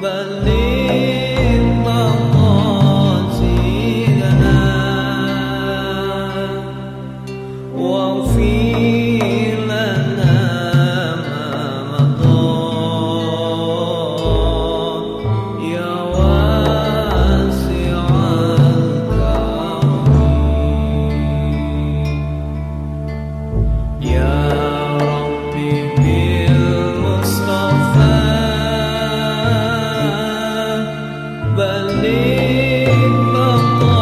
But. Malikam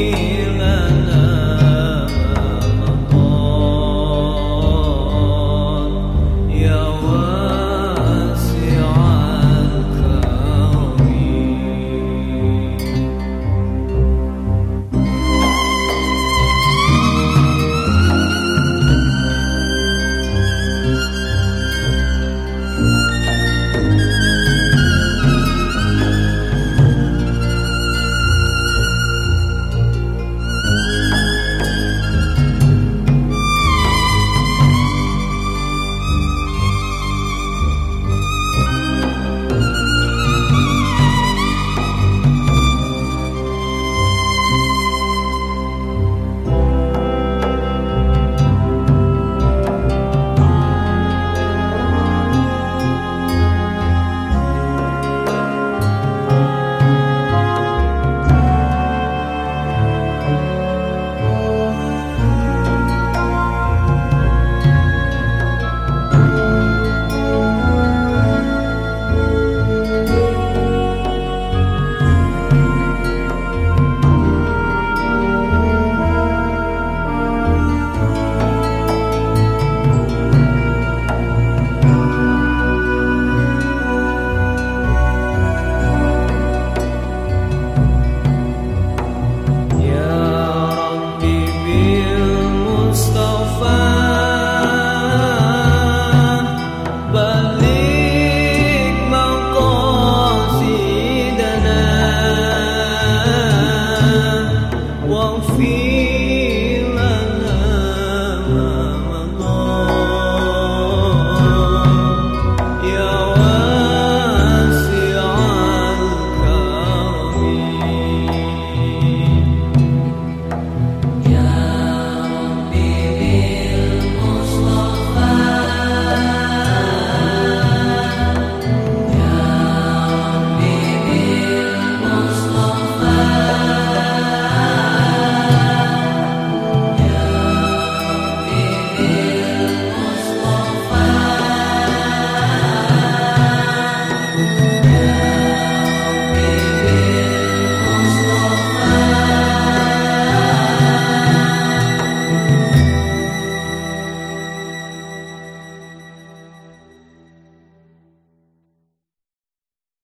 me.